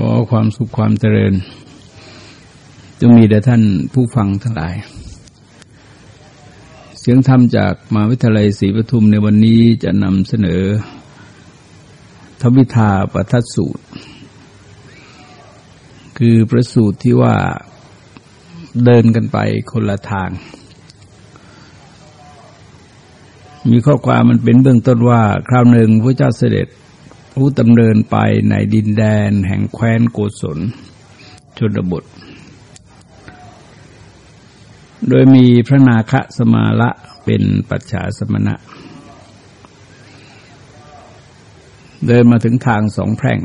ขอความสุขความเจริญจงมีแด่ท่านผู้ฟังทั้งหลาย เสียงธรรมจากมหาวิทยาลัยศรีปทุมในวันนี้จะนำเสนอทวิธาปทัศสูตร คือประสูตรที่ว่าเดินกันไปคนละทาง มีข้อความมันเป็นเบื้องต้นว่า คราวหนึ่งพระเจ้าเสด็จ ผู้ดำเนินไปในดินแดนแห่งแคว้นโกศลชนบท โดยมีพระนาคสมาละเป็นปัจฉาสมณะ เดินมาถึงทางสองแพร่ง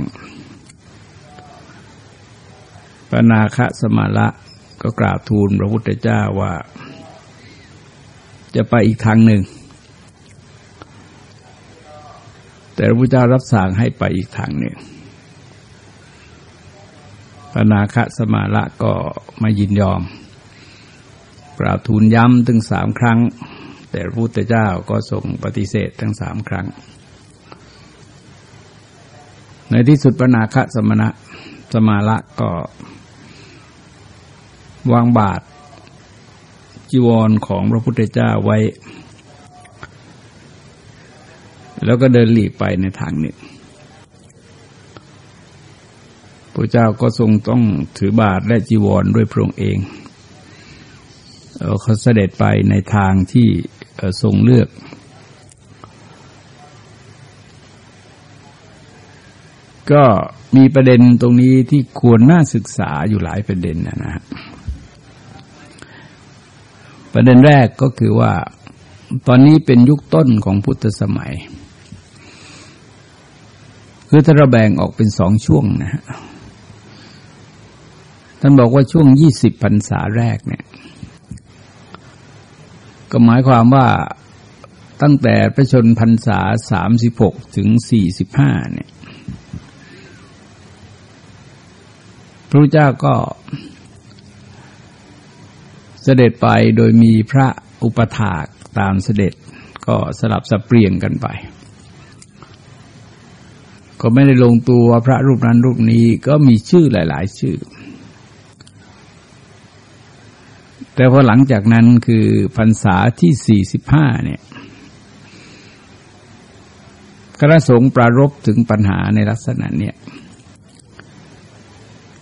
พระนาคสมาละก็กราบทูลพระพุทธเจ้าว่า จะไปอีกทางหนึ่ง แต่พระพุทธเจ้ารับสั่งให้ไปอีกทางหนึ่งพระนาคสมาละก็ไม่ยินยอมกราบทูลย้ำถึงสามครั้ง แต่พระพุทธเจ้าก็ส่งปฏิเสธทั้งสามครั้ง ในที่สุดพระนาคสมณะสมาละก็ วางบาทจีวรของพระพุทธเจ้าไว้ แล้วก็เดินหลีกไปในทางหนึ่งพระเจ้าก็ทรงต้องถือบาทและจีวรด้วยพระองค์เองเขาเสด็จไปในทางที่ทรงเลือก ก็มีประเด็นตรงนี้ที่ควรน่าศึกษาอยู่หลายประเด็นนะนะประเด็นแรกก็คือว่า ตอนนี้เป็นยุคต้นของพุทธสมัย คือถ้าเราแบ่งออกเป็นสองช่วงนะฮะท่านบอกว่าช่วงยี่สิบพรรษาแรกเนี่ย ก็หมายความว่าตั้งแต่พระชนพรรษาสามสิบหกถึงสี่สิบห้าเนี่ย พระเจ้าก็เสด็จไปโดยมีพระอุปถากตามเสด็จก็สลับสับเปลี่ยนกันไป ก็ไม่ได้ลงตัวพระรูปนั้นรูปนี้ก็มีชื่อหลาย ๆ ชื่อ แต่พอหลังจากนั้นคือพรรษาที่สี่สิบห้าเนี่ยคณะสงฆ์ปรารบถึงปัญหาในลักษณะเนี่ย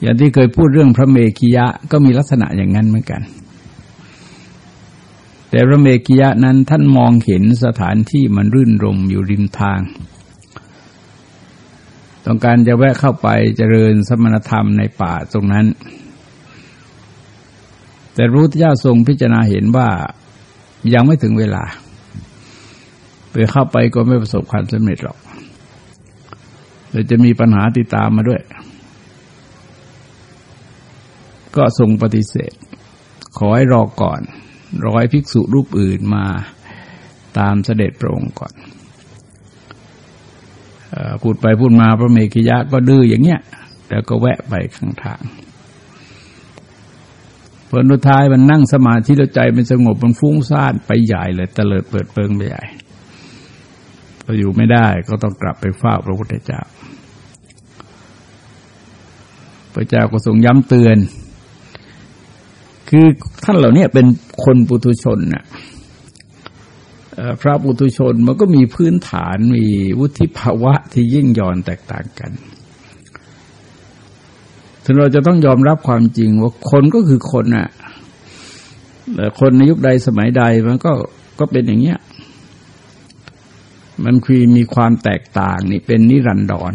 อย่างที่เคยพูดเรื่องพระเมกิยะก็มีลักษณะอย่างนั้นเหมือนกัน แต่พระเมกิยะนั้นท่านมองเห็นสถานที่มันรื่นรมอยู่ริมทาง ต้องการจะแวะเข้าไปเจริญสมณธรรมในป่าตรงนั้น แต่รู้ที่เจ้าทรงพิจารณาเห็นว่ายังไม่ถึงเวลาไปเข้าไปก็ไม่ประสบความสำเร็จหรอกเลยจะมีปัญหาติดตามมาด้วย ก็ทรงปฏิเสธ ขอให้รอก่อนรอให้ภิกษุรูปอื่นมาตามเสด็จพระองค์ก่อน พูดไปพูดมาพระเมกิยะก็ดื้ออย่างเงี้ย แล้วก็แวะไปข้างทางผลท้ายมันนั่งสมาธิแล้วใจมันสงบมันฟุ้งซ่านไปใหญ่เลยเตลิดเปิดเปิงไปใหญ่พออยู่ไม่ได้ก็ต้องกลับไปเฝ้าพระพุทธเจ้า พระเจ้าก็ทรงย้ำเตือน คือท่านเหล่านี้เป็นคนปุถุชนน่ะ พระปุถุชนมันก็มีพื้นฐานมีวุฒิภาวะที่ยิ่งย่อนแตกต่างกันถึงเราจะต้องยอมรับความจริงว่าคนก็คือคนน่ะแต่คนในยุคใดสมัยใดมันก็ก็เป็นอย่างเงี้ย มันคือมีความแตกต่างนี่เป็นนิรันดร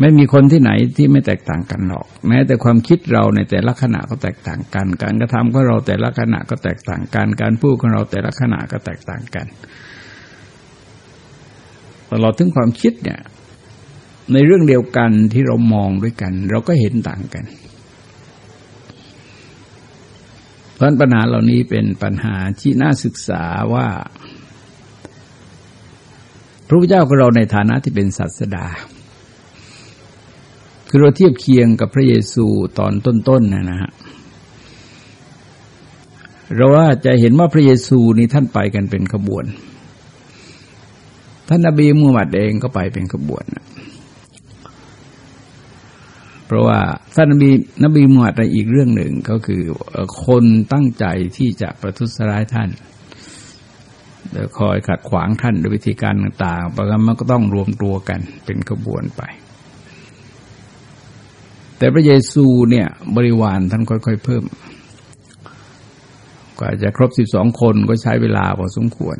ไม่มีคนที่ไหนที่ไม่แตกต่างกันหรอก แม้แต่ความคิดเราในแต่ละขณะก็แตกต่างกัน การกระทำของเราแต่ละขณะก็แตกต่างกัน การพูดของเราแต่ละขณะก็แตกต่างกันตลอดถึงความคิดเนี่ย ในเรื่องเดียวกันที่เรามองด้วยกัน เราก็เห็นต่างกัน เพราะปัญหาเหล่านี้เป็นปัญหาที่น่าศึกษาว่า พระพุทธเจ้าของเราในฐานะที่เป็นศาสดา คือเราเทียบเคียงกับพระเยซูตอนต้นๆนะนะฮะเราว่าจะเห็นว่าพระเยซูนี่ท่านไปกันเป็นขบวน ท่านนบีมูฮัมมัดเองก็ไปเป็นขบวนเพราะว่าท่านนบีนบีมุฮัมมัดในอีกเรื่องหนึ่งก็คือคนตั้งใจที่จะประทุษร้ายท่านโดยคอยขัดขวางท่านด้วยวิธีการต่างๆประการมันก็ต้องรวมตัวกันเป็นขบวนไป แต่พระเยซูเนี่ยบริวารท่านค่อยๆเพิ่มกว่าจะครบสิบสองคนก็ใช้เวลาพอสมควร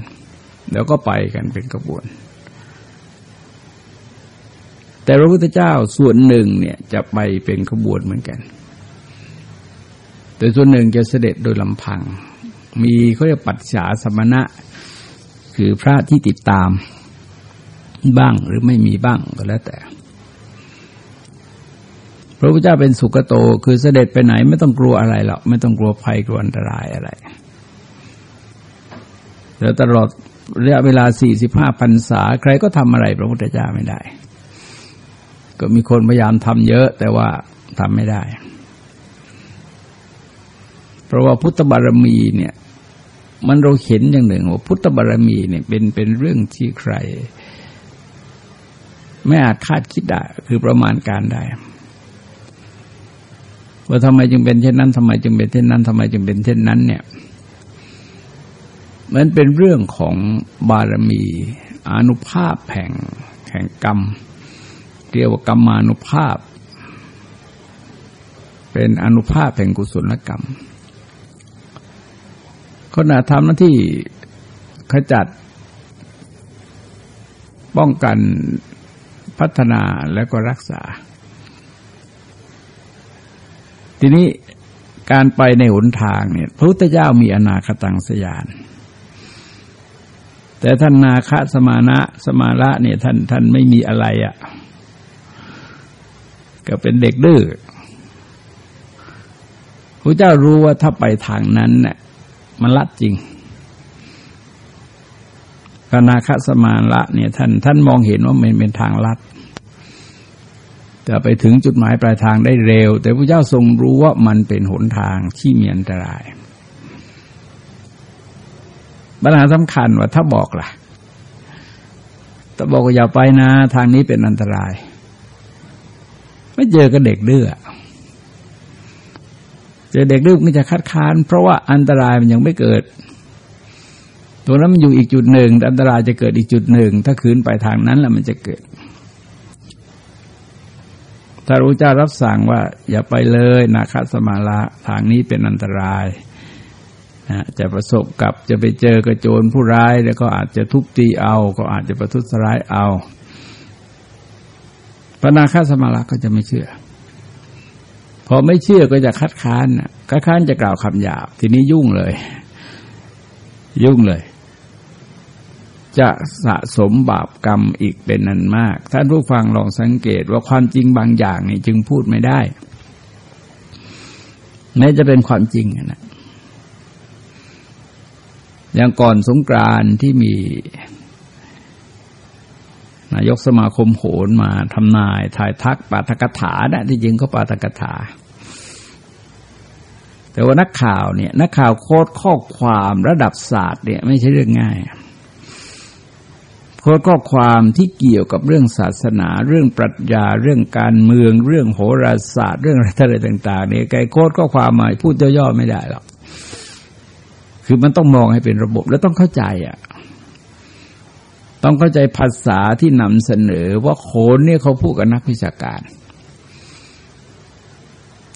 แล้วก็ไปกันเป็นขบวน แต่พระพุทธเจ้าส่วนหนึ่งเนี่ยจะไปเป็นขบวนเหมือนกัน แต่ส่วนหนึ่งจะเสด็จโดยลำพัง มีเขาเรียกปัจฉาสมณะ คือพระที่ติดตามบ้างหรือไม่มีบ้างก็แล้วแต่ พระพุทธเจ้าเป็นสุกโต คือเสด็จไปไหนไม่ต้องกลัวอะไรหรอกไม่ต้องกลัวภัยกลัวอันตรายอะไรแล้วตลอดระยะเวลาสี่สิบห้าพรรษา ใครก็ทำอะไรพระพุทธเจ้าไม่ได้ ก็มีคนพยายามทำเยอะ แต่ว่าทำไม่ได้ เพราะว่าพุทธบารมีเนี่ย มันเราเห็นอย่างหนึ่งว่าพุทธบารมีเนี่ยเป็นเป็นเรื่องที่ใคร ไม่อาจคาดคิดได้ คือประมาณการได้ ว่าทำไมจึงเป็นเช่นนั้นทำไมจึงเป็นเช่นนั้นทำไมจึงเป็นเช่นนั้น เนี่ย มันเป็นเรื่องของบารมีอนุภาพแห่งแห่งกรรมเรียกว่ากรรมานุภาพ เป็นอนุภาพแห่งกุศลกรรมขณะทำหน้าที่ขจัด ป้องกันพัฒนาแล้วก็รักษา ทีนี้การไปในหนทางเนี่ยพระพุทธเจ้ามีอนาคตังสยาน แต่ท่านนาคสมานะสมาละเนี่ยท่านท่านไม่มีอะไรอะ่ะ ก็เป็นเด็กดื้อพระเจ้ารู้ว่าถ้าไปทางนั้นเนี่ยมันลัดจริงพระนาคสมาละเนี่ยท่านท่านมองเห็นว่ามันเป็นทางลัด แต่ไปถึงจุดหมายปลายทางได้เร็ว แต่พระเจ้าทรงรู้ว่ามันเป็นหนทางที่มีอันตรายปัญหาสำคัญว่าถ้าบอกล่ะถ้าบอกว่าอย่าไปนะ ทางนี้เป็นอันตราย ไม่เจอกับเด็กดื้อเจอเด็กดื้อมันจะคัดค้าน เพราะว่าอันตรายมันยังไม่เกิด ตัวนั้นมันอยู่อีกจุดหนึ่ง อันตรายจะเกิดอีกจุดหนึ่ง ถ้าคืนไปทางนั้นแล้วมันจะเกิด ถ้ารู้เจ้ารับสั่งว่า อย่าไปเลยนาคสมาละทางนี้เป็นอันตรายนะจะประสบกับจะไปเจอกระโจนผู้ร้าย แล้วก็อาจจะทุบตีเอา ก็อาจจะประทุษร้ายเอาพระนาคสมาลาก็จะไม่เชื่อ พอไม่เชื่อก็จะคัดค้านคัดค้านจะกล่าวคำหยาบ ทีนี้ยุ่งเลย ยุ่งเลย จะสะสมบาปกรรมอีกเป็นนันมาก ท่านผู้ฟังลองสังเกตว่าความจริงบางอย่างนี่จึงพูดไม่ได้แม้จะเป็นความจริงนะอย่างก่อนสงกรานที่มี นายกสมาคมโหนมาทำนายถ่ายทักปาทกถานะที่จริงก็ปาทกถา แต่ว่านักข่าวเนี่ย นักข่าวโค้ดข้อความระดับศาสตร์เนี่ยไม่ใช่เรื่องง่าย ค้ดข้อความที่เกี่ยวกับเรื่องศาสนา เรื่องปรัชญา เรื่องการเมือง เรื่องโหราศาสตร์ เรื่องอะไรต่าง ๆ เนี่ยไกโค้ดข้อความมาพูดย่อๆไม่ได้หรอกคือมันต้องมองให้เป็นระบบแล้วต้องเข้าใจอะ ต้องเข้าใจภาษาที่นำเสนอว่าโขนเนี่ยเขาพูดกับนักวิชาการ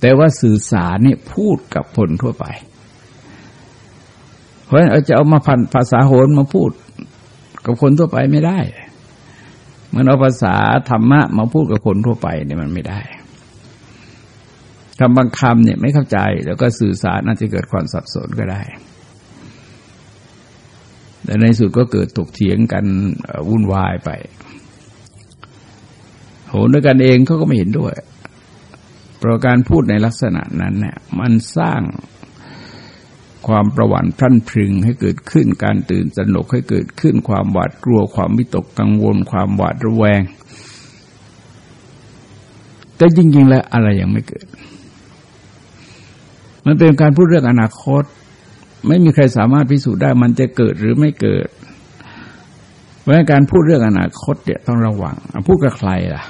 แต่ว่าสื่อสารเนี่ยพูดกับคนทั่วไป เพราะฉะนั้นจะเอามาพันภาษาโหนมาพูด กับคนทั่วไปไม่ได้มือนเอาภาษาธรรมะมาพูดกับคนทั่วไปเนี่ยมันไม่ได้คำบางคำเนี่ยไม่เข้าใจ แล้วก็สื่อสารอาจจะเกิดความสับสนก็ได้ แต่ในสุดก็เกิดถกเถียงกันวุ่นวายไปโหนด้วยกันเองเขาก็ไม่เห็นด้วย เพราะการพูดในลักษณะนั้นเนี่ยมันสร้าง ความประวัติพรั่นพรึงให้เกิดขึ้นการตื่นสนุกให้เกิดขึ้นความหวาดกลัวความวิตกกังวล ความหวาดระแวง แต่จริง ๆ แล้วอะไรยังไม่เกิด มันเป็นการพูดเรื่องอนาคต ไม่มีใครสามารถพิสูจน์ได้มันจะเกิดหรือไม่เกิด เพราะการพูดเรื่องอนาคตเนี่ยต้องระวังพูดกับใครล่ะ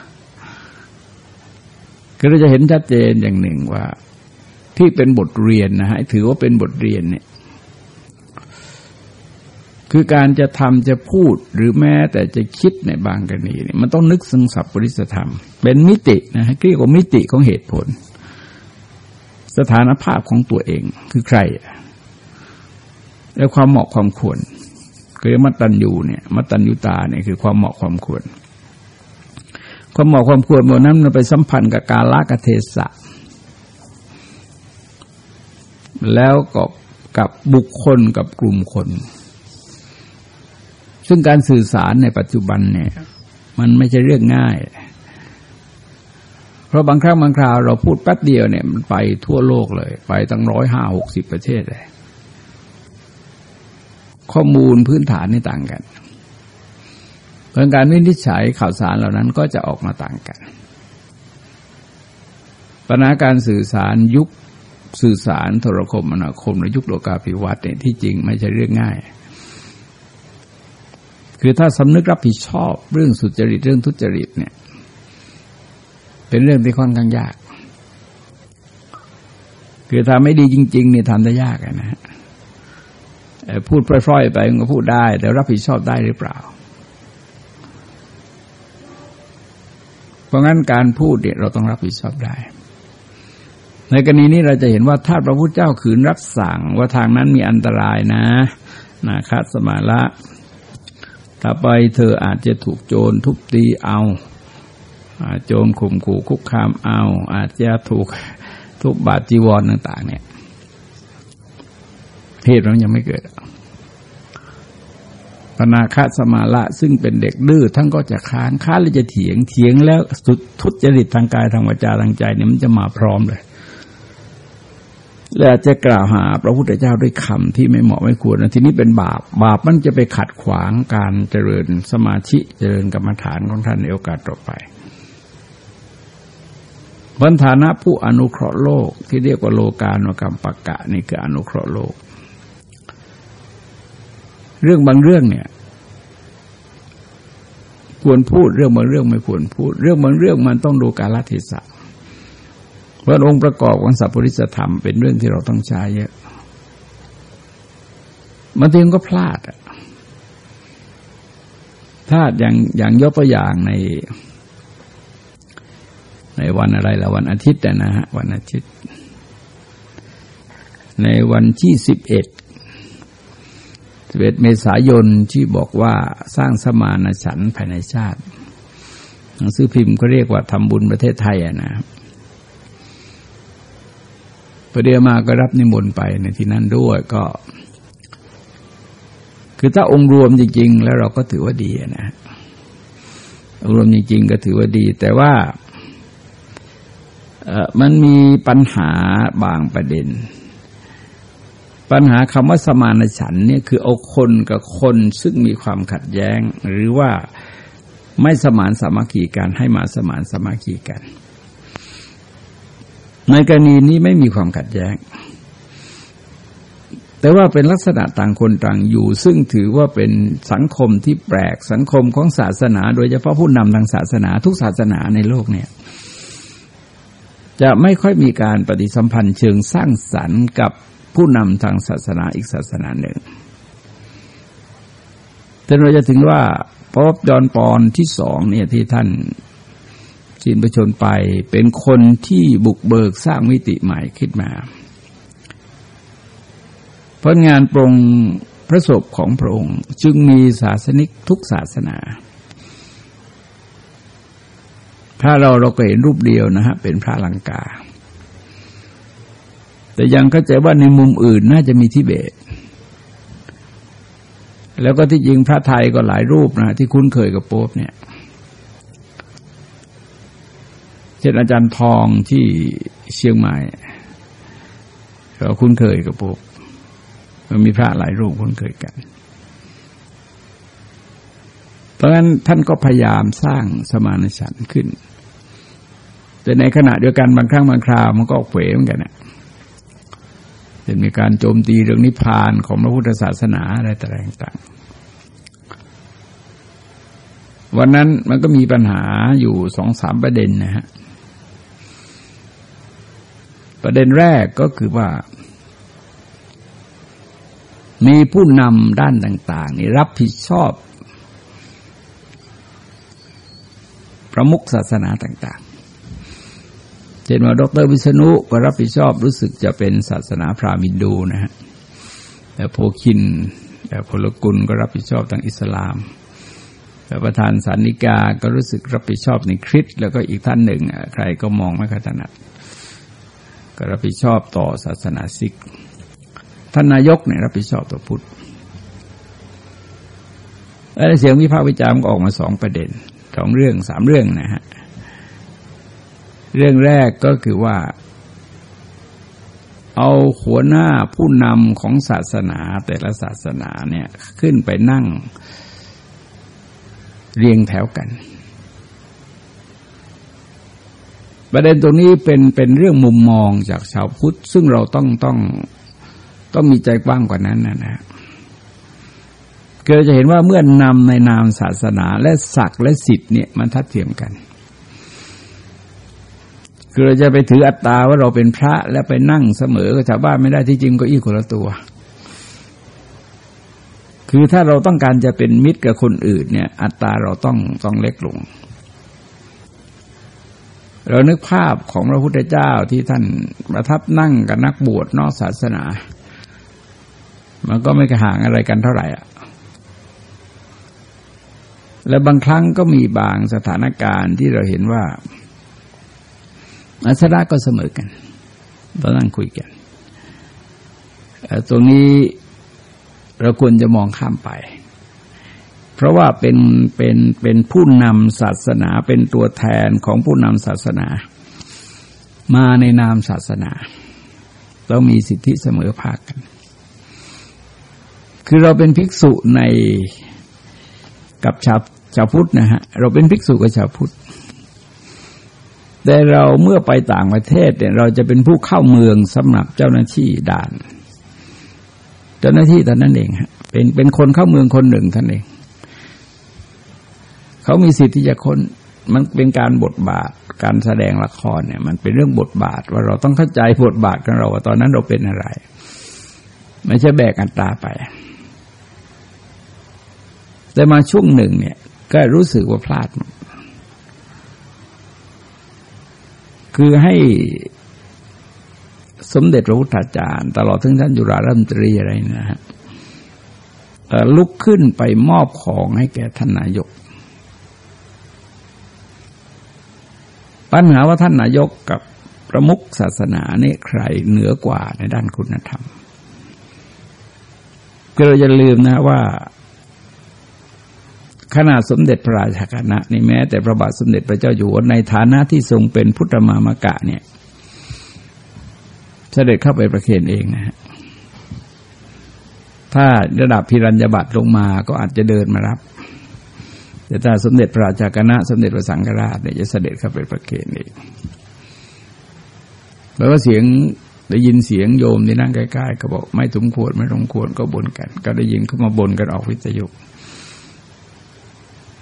ก็เราจะเห็นชัดเจนอย่างหนึ่งว่า ที่เป็นบทเรียนนะฮะถือว่าเป็นบทเรียนเนี่ยคือการจะทำจะพูดหรือแม้แต่จะคิดในบางกรณีเนี่ยมันต้องนึกซึ่งสัพปริสธรรม เป็นมิตินะฮะเรียกว่ามิติของเหตุผล สถานภาพของตัวเองคือใคร และความเหมาะความควรคือมัตตัญญูเนี่ยมัตตัญญูตาเนี่ยคือความเหมาะความควร ความเหมาะความควรบนนั้นมันไปสัมพันธ์กับกาลกเทศะ แล้วก็กับบุคคลกับกลุ่มคน ซึ่งการสื่อสารในปัจจุบันเนี่ย มันไม่ใช่เรื่องง่าย เพราะบางครั้งบางคราวเราพูดแป๊บเดียวเนี่ยมันไปทั่วโลกเลย ไปตั้งร้อยห้าหกสิบประเทศเลย ข้อมูลพื้นฐานนี่ต่างกันเพราะการวินิจฉัยข่าวสารเหล่านั้นก็จะออกมาต่างกันปัญหาการสื่อสารยุค สื่อสารโทรคมนาคมในยุคโลกาภิวัตน์เนี่ยที่จริงไม่ใช่เรื่องง่าย คือถ้าสำนึกรับผิดชอบเรื่องสุจริตเรื่องทุจริตเนี่ย เป็นเรื่องที่ค่อนข้างยาก คือทำไม่ดีจริงๆเนี่ยทำได้ยากนะฮะพูดพร่อยๆไปก็พูดได้ แต่รับผิดชอบได้หรือเปล่า เพราะงั้นการพูดเนี่ยเราต้องรับผิดชอบได้ ในกรณีนี้เราจะเห็นว่าถ้าพระพุทธเจ้าขืนรับสั่งว่าทางนั้นมีอันตรายนะนาคัสมาละถ้าไปเธออาจจะถูกโจรทุบตีเอาโจรข่มขู่คุกคามเอา อาจจะถูกทุบบาดจีวรต่าง ๆ เนี่ยเหตุเรายังไม่เกิดปนาคาสมาละซึ่งเป็นเด็กดื้อทั้งก็จะค้านค้านแล้วจะเถียงเถียงแล้วสุดทุจริตทางกายทางวาจาทางใจเนี่ยมันจะมาพร้อมเลย และจะกล่าวหาพระพุทธเจ้าด้วยคำที่ไม่เหมาะไม่ควรนะทีนี้เป็นบาป บาปมันจะไปขัดขวางการเจริญสมาธิเจริญกรรมฐานของท่านในโอกาสต่อไปบรรฐานะผู้อนุเคราะห์โลกที่เรียกว่าโลกาโนกรรมปะกะนี่คืออนุเคราะห์โลก เรื่องบางเรื่องเนี่ย ควรพูดเรื่องบางเรื่องไม่ควรพูด เรื่องบางเรื่องมันต้องดูกาลเทศะ เพราะองค์ประกอบของสัพพุริสธรรมเป็นเรื่องที่เราต้องใช้เยอะบางทีก็พลาดอะพลาดอย่างอย่างยกตัวอย่างใน ในวันอะไรละวันอาทิตย์นะฮะวันอาทิตย์ ในวันที่สิบเอ็ดสิบเอ็ดเมษายนที่บอกว่าสร้างสมานฉันภายในชาติหนังสือพิมพ์ก็เรียกว่าทำบุญประเทศไทยอะนะ ครับพอเดียวมาก็รับนิมนต์ไปในที่นั้นด้วยก็ คือถ้าองค์รวมจริง ๆ แล้วเราก็ถือว่าดีนะองค์รวมจริง ๆ ก็ถือว่าดี แต่ว่ามันมีปัญหาบางประเด็น ปัญหาคำว่าสมานฉันเนี่ยคือเอาคนกับคนซึ่งมีความขัดแย้ง หรือว่าไม่สมานสามัคคีกันให้มาสมานสามัคคีกัน ในกรณีนี้ไม่มีความขัดแย้ง แต่ว่าเป็นลักษณะต่างคนต่างอยู่ ซึ่งถือว่าเป็นสังคมที่แปลกสังคมของศาสนา โดยเฉพาะผู้นำทางศาสนา ทุกศาสนาในโลกเนี่ย จะไม่ค่อยมีการปฏิสัมพันธ์เชิงสร้างสรรค์กับผู้นำทางศาสนาอีกศาสนาหนึ่งแต่เราจะถึงว่าพบจอนปอนที่สองเนี่ยที่ท่าน สิ้นประชนไปเป็นคนที่บุกเบิกสร้างมิติใหม่ขึ้นมา เพราะงานปรงพระศพของพระองค์จึงมีศาสนิกทุกศาสนาถ้าเราเราก็เห็นรูปเดียวนะฮะเป็นพระลังกา แต่ยังเข้าใจว่าในมุมอื่นน่าจะมีทิเบต แล้วก็ที่จริงพระไทยก็หลายรูปนะที่คุ้นเคยกับโป๊บเนี่ย เช่นอาจารย์ทองที่เชียงใหม่เราคุ้นเคยกับพวกมันมีพระหลายรูปคุ้นเคยกัน เพราะฉะนั้นท่านก็พยายามสร้างสมานฉันท์ขึ้น แต่ในขณะเดียวกันบางครั้งบางคราวมันก็เขวเหมือนกันนะจะมีการโจมตีเรื่องนิพพานของพระพุทธศาสนาอะไรต่างๆ วันนั้นมันก็มีปัญหาอยู่สองสามประเด็นนะฮะ ประเด็นแรกก็คือว่า มีผู้นำด้านต่าง ๆ นี่รับผิดชอบ ประมุขศาสนาต่าง ๆ เช่นว่าดรวิษณุก็รับผิดชอบรู้สึกจะเป็นศาสนาพราหมินดูนะฮะแต่โพคินแต่พลกุลก็รับผิดชอบทางอิสลามแต่ประธานสันนิกาก็รู้สึกรับผิดชอบในคริสต์แล้วก็อีกท่านหนึ่ง ใครก็มองไม่ค่อยถนัด ก็รับผิดชอบต่อศาสนาซิก ท่านนายกเนี่ยรับผิดชอบต่อพุทธแล้วเสียงวิพากษ์วิจารณ์ก็ออกมาสองประเด็นสองเรื่องสามเรื่องนะฮะเรื่องแรกก็คือว่า เอาหัวหน้าผู้นำของศาสนาแต่ละศาสนาเนี่ยขึ้นไปนั่ง เรียงแถวกัน ประเด็นตรงนี้เป็นเป็นเรื่องมุมมองจากชาวพุทธ ซึ่งเราต้องต้องต้องมีใจกว้างกว่านั้นนะนะเราจะเห็นว่าเมื่อนำในนามศาสนาและศักดิ์และสิทธิ์เนี่ยมันทัดเทียมกันคือเราจะไปถืออัตตาว่าเราเป็นพระแล้วไปนั่งเสมอกับชาวบ้านไม่ได้ที่จริงก็อีกคนละตัว คือถ้าเราต้องการจะเป็นมิตรกับคนอื่นเนี่ย อัตตาเราต้องต้องเล็กลง เรานึกภาพของพระพุทธเจ้าที่ท่านประทับนั่งกับนักบวชนอกศาสนา มันก็ไม่ห่างอะไรกันเท่าไหร่อะและบางครั้งก็มีบางสถานการณ์ที่เราเห็นว่าอัสระก็เสมอกันเรานั่งคุยกัน ตรงนี้เราควรจะมองข้ามไป เพราะว่าเป็นเป็นเป็นผู้นำศาสนาเป็นตัวแทนของผู้นำศาสนา มาในนามศาสนาต้องมีสิทธิเสมอภาคกัน คือเราเป็นภิกษุในกับชาวชาวพุทธนะฮะเราเป็นภิกษุกับชาวพุทธแต่เราเมื่อไปต่างประเทศเนี่ยเราจะเป็นผู้เข้าเมืองสำหรับเจ้าหน้าที่ด่าน เจ้าหน้าที่ท่านนั้นเองฮะเป็นเป็นคนเข้าเมืองคนหนึ่งท่านเอง เขามีสิทธิ์ที่จะคนมันเป็นการบทบาทการแสดงละครเนี่ย มันเป็นเรื่องบทบาท ว่าเราต้องเข้าใจบทบาทของเราว่าตอนนั้นเราเป็นอะไร ไม่ใช่แบกอันตาไป แต่มาช่วงหนึ่งเนี่ย ก็รู้สึกว่าพลาด คือให้สมเด็จพระพุทธาจารย์ ตลอดถึงท่านจุฬารัมตรีอะไรนะฮะลุกขึ้นไปมอบของให้แก่ท่านนายก ปัญหาว่าท่านนายกกับประมุขศาสนาเนี่ยใครเหนือกว่าในด้านคุณธรรมก็เราจะลืมนะว่าขนาดสมเด็จพระราชาคณะนี่แม้ แต่พระบาทสมเด็จพระเจ้าอยู่หัวในฐานะที่ทรงเป็นพุทธมามกะเนี่ย เสด็จเข้าไปประเคนเองนะฮะถ้าระดับพิรัญญบัตรลงมาก็อาจจะเดินมารับ แต่ถ้าสมเด็จพระราชาคณะสมเด็จพระสังฆราชเนี่ยจะเสด็จเข้าไปประเคนเองแล้วก็เสียงได้ยินเสียงโยมที่นั่งใกล้ๆก็บอกไม่สมควรไม่สมควรก็บ่นกัน ก็ได้ยินเข้ามาบ่นกันออกวิทยุ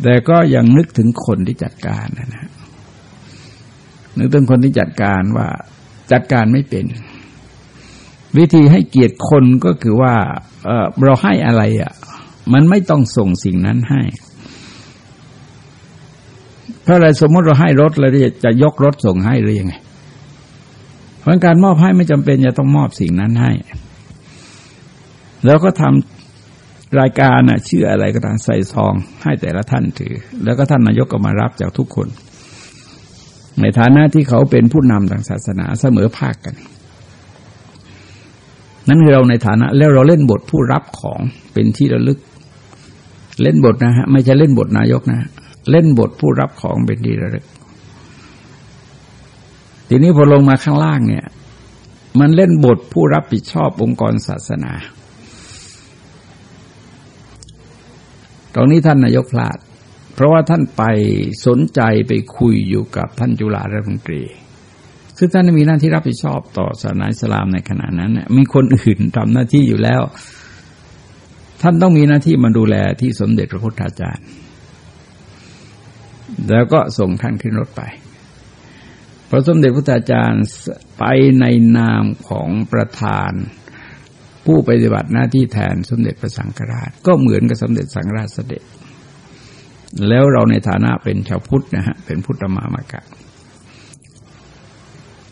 แต่ก็ยังนึกถึงคนที่จัดการนะนะนึกถึงคนที่จัดการว่าจัดการไม่เป็น วิธีให้เกียรติคนก็คือว่าเเราให้อะไรอะ่ะ มันไม่ต้องส่งสิ่งนั้นให้ เพราะอะไรสมมติเราให้รถเราจะยกรถส่งให้หรือยังไง เพราะการมอบให้ไม่จำเป็นจะต้องมอบสิ่งนั้นให้ แล้วก็ทำรายการน่ะชื่ออะไรก็ตามใส่ซองให้แต่ละท่านถือ แล้วก็ท่านนายกก็มารับจากทุกคน ในฐานะที่เขาเป็นผู้นำทางศาสนาเสมอภาคกัน นั่นคือเราในฐานะ แล้วเราเล่นบทผู้รับของเป็นที่ระลึก เล่นบทนะฮะ ไม่ใช่เล่นบทนายกนะ เล่นบทผู้รับของเป็นที่ระลึก ทีนี้พอลงมาข้างล่างเนี่ย มันเล่นบทผู้รับผิดชอบองค์กรศาสนา ตรงนี้ท่านนายกพลาด เพราะว่าท่านไปสนใจไปคุยอยู่กับท่านจุฬารัฐมนตรีซึ่งท่านมีหน้าที่รับผิดชอบต่อศาสนาอิสลามในขณะนั้นมีคนอื่นทำหน้าที่อยู่แล้ว ท่านต้องมีหน้าที่มาดูแลที่สมเด็จพระพุทธาจารย์ แล้วก็ส่งท่านขึ้นรถไป พระสมเด็จพระอาจารย์ไปในนามของประธาน ผู้ปฏิบัติหน้าที่แทนสมเด็จพระสังฆราช ก็เหมือนกับสมเด็จสังฆราชเสด็จ แล้วเราในฐานะเป็นชาวพุทธนะฮะเป็นพุทธมามากะ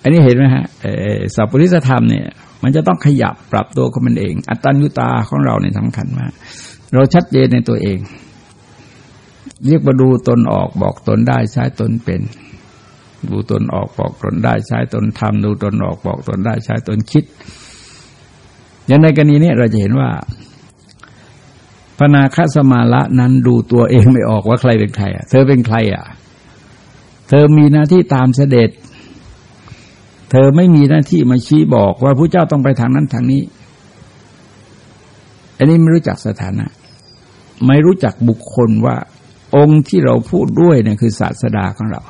อันนี้เห็นไหมฮะสัพพุริสธรรมเนี่ยมันจะต้องขยับปรับตัวของมันเอง อัตตัญญุตาของเราเนี่ยสำคัญมาก เราชัดเจนในตัวเอง เรียกมาดูตนออกบอกตนได้ใช้ตนเป็น ดูตนออกบอกตนได้ใช้ตนทำดูตนออกบอกตนได้ใช้ตนคิดอย่างในกรณีนี้เราจะเห็นว่าพนาคสมาละนั้นดูตัวเองไม่ออกว่าใครเป็นใครอะเธอเป็นใครอะ เธอมีหน้าที่ตามเสด็จ เธอไม่มีหน้าที่มาชี้บอกว่าพระเจ้าต้องไปทางนั้นทางนี้ อันนี้ไม่รู้จักสถานะ ไม่รู้จักบุคคลว่า องค์ที่เราพูดด้วยเนี่ยคือศาสดาของเรา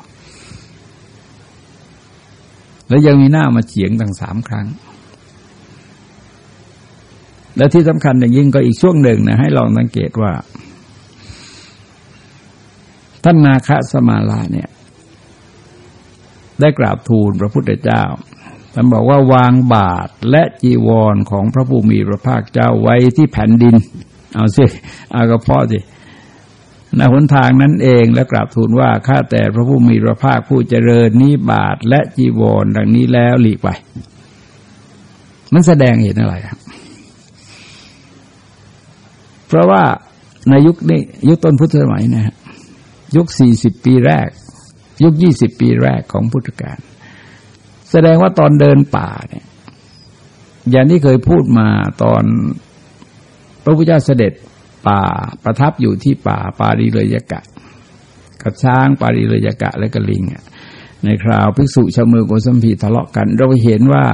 แล้วยังมีหน้ามาเฉียงตั้งสามครั้ง และที่สำคัญอย่างยิ่งก็อีกช่วงหนึ่งนะให้ลองสังเกตว่าท่านนาคสมาลาเนี่ย ได้กราบทูลพระพุทธเจ้าท่านบอกว่าวางบาทและจีวรของพระผู้มีพระภาคเจ้าไว้ที่แผ่นดิน เอาสิเอากระเพาะสิ นหนทางนั้นเองและกราบทูลว่าข้าแต่พระผู้มีพระภาคผู้เจริญนี้บาทและจีวรดังนี้แล้วหลีกไป มันแสดงเห็นอะไรครับเพราะว่าในยุคนี้ยุคต้นพุทธสมัยนะฮะยุคสี่สิบปีแรก ยุคยี่สิบปีแรกของพุทธกาลแสดงว่าตอนเดินป่าเนี่ยอย่างที่เคยพูดมาตอนพระพุทธเจ้าเสด็จ ป่าประทับอยู่ที่ป่าปาริเลยกะ กับช้างปาริเลยกะและกะลิงในคราวภิกษุชาวเมืองโกสัมพีทะเลาะกัน เราเห็นว่า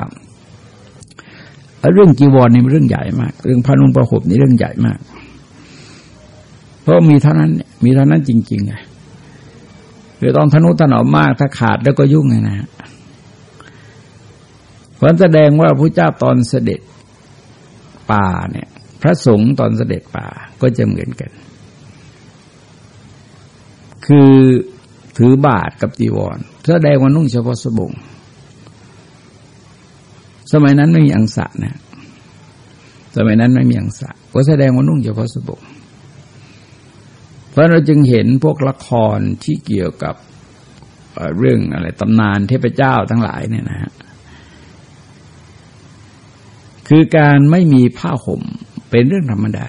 เรื่องจีวรนี่เป็นเรื่องใหญ่มาก เรื่องพระนุ่งประหบนี่เรื่องใหญ่มาก เพราะมีเท่านั้น มีเท่านั้นจริงๆไงคือต้องทนุถนอมมากถ้าขาดแล้วก็ยุ่งไงนะเพราะแสดงว่าพระเจ้าตอนเสด็จป่าเนี่ย พระสงฆ์ตอนเสด็จป่าก็จะเหมือนกัน คือถือบาทกับจีวรแสดงว่านุ่งเฉพาะสบง สมัยนั้นไม่มีอังสะนะ สมัยนั้นไม่มีอังสะก็แสดงว่านุ่งเฉพาะสบง เพราะเราจึงเห็นพวกละครที่เกี่ยวกับเรื่องอะไรตำนานเทพเจ้าทั้งหลายเนี่ยนะฮะคือการไม่มีผ้าห่ม เป็นเรื่องธรรมดา